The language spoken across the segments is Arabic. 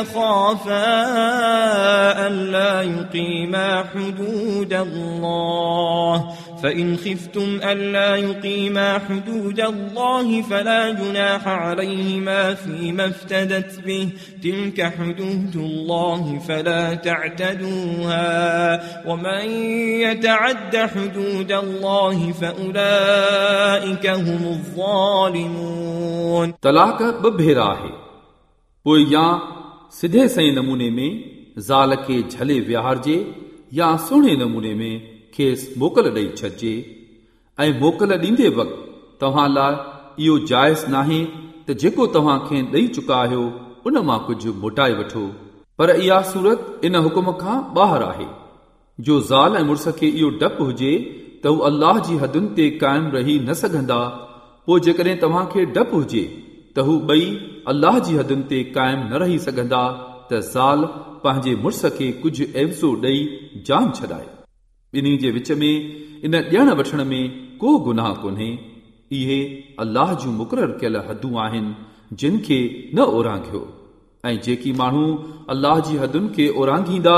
يخافا ألا يقيما حدود الله فإن خفتم ألا يقيما حدود الله فلا جناح عليهما فيما افتدت به تلك حدود الله فلا تعتدوها ومن يتعد حدود الله فأولئك هم الظالمون طلاق ببهرا ہے पोइ या سڌي صحيح نموني ۾ زال کي جهلي وهارجي يا سهڻي نموني ۾ کيس موڪل ڏيئي ڇڏجي. ۽ موڪل ڏيندي وقت توهان لاءِ اهو جائز ناهي ته جيڪو توهان کي ڏيئي چڪا آهيو ان مان ڪجهه موٽائي وٺو. پر اها سورت ان حڪم کان ٻاهر آهي. جو زال ۽ مڙس کي اهو ڊپ هجي ته هو الله جي حدن تي قائم رهي نه سگهندا. پوءِ جيڪڏهن توهان کي ڊپ هجي ته هو ٻئي الله جي حدن تي قائم نه رهي سگهندا ته زال پنهنجي مڙس کي ڪجهه عيوضو ڏيئي جان ڇڏائي. ٻنهي جي وچ ۾ ان ڏيڻ وٺڻ ۾ ڪو گناهه ڪونهي. اهي الله جون مقرر ڪيل حدون آهن جن کي نه اورانگهيو. ۽ جيڪي ماڻهو الله جي حدن کي اورانگهيندا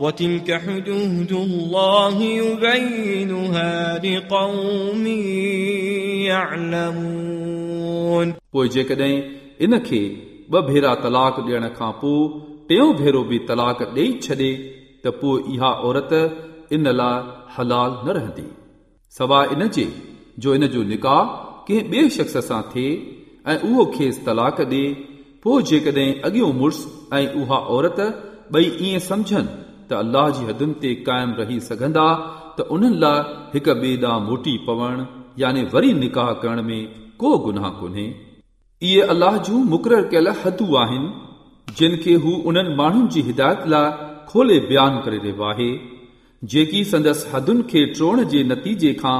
وتلك حدود الله يبينها لقوم يعلمون पोइ जेकॾहिं इन खे ॿ भेरा तलाक ॾियण खां पोइ टियों भेरो बि तलाक ॾेई छॾे त पोइ इहा औरत इन लाइ हलाल न रहंदी सवाइ इन जे जो इन जो निकाह कंहिं ॿिए शख़्स सां थिए ऐं उहो खेसि तलाक ॾिए पोइ जेकॾहिं अॻियो मुड़ुसु ऐं उहा औरत ॿई ईअं सम्झनि ته الله جي حدن تي قائم رهي سگهندا ته انهن لاءِ هڪ ٻئي ڏانهن موٽي پوڻ يعني وري نڪاح ڪرڻ ۾ ڪو گناهه ڪونهي. اهي الله جون مقرر ڪيل حدون آهن جن کي هو انهن ماڻهن جي هدايت لاءِ کولي بيان ڪري رهيو آهي. جيڪي سندس حدن کي ٽوڙ جي نتيجي کان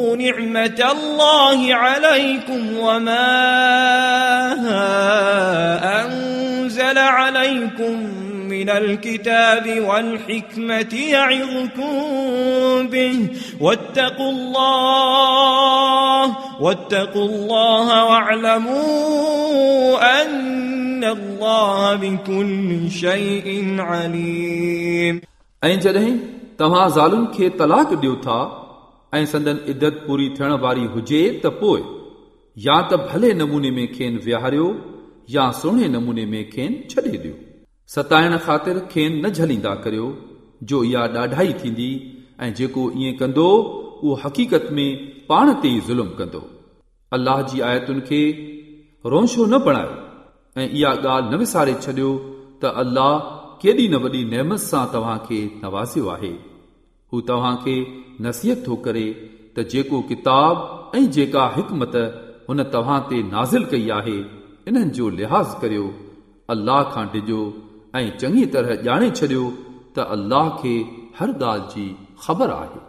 نعمة الله عليكم وما أنزل عليكم من الكتاب والحكمة يعظكم به واتقوا الله واتقوا الله واعلموا أن الله بكل شيء عليم ऐं जॾहिं तव्हां ज़ालुनि खे तलाक ॾियो था ۽ سندن ادت پوري ٿيڻ واري هجي ته پوءِ يا ته ڀلي نموني ۾ کين ويهاريو يا سهڻي نموني ۾ کين ڏيو. ستائڻ خاطر کين نه جهليندا ڪريو جو اها ڏاڍائي ٿيندي ۽ جيڪو ائين ڪندو اهو حقيقت ۾ پاڻ تي ئي ظلم ڪندو. الله جي آيتن کي روشو نه بڻايو ۽ اها ڳالهه نه وساري ڇڏيو ته الله ڪيڏي نه وڏي نعمت سان توهان کي نوازيو آهي هو توهان کي نصيحت ٿو ڪري ته جيڪو ڪتاب ۽ جيڪا حڪمت هن توهان تي نازل ڪئي آهي انهن جو لحاظ ڪريو. الله کان ڊڄو ۽ چڱي طرح ڄاڻي ڇڏيو ته الله کي هر ڳالهه جي خبر آهي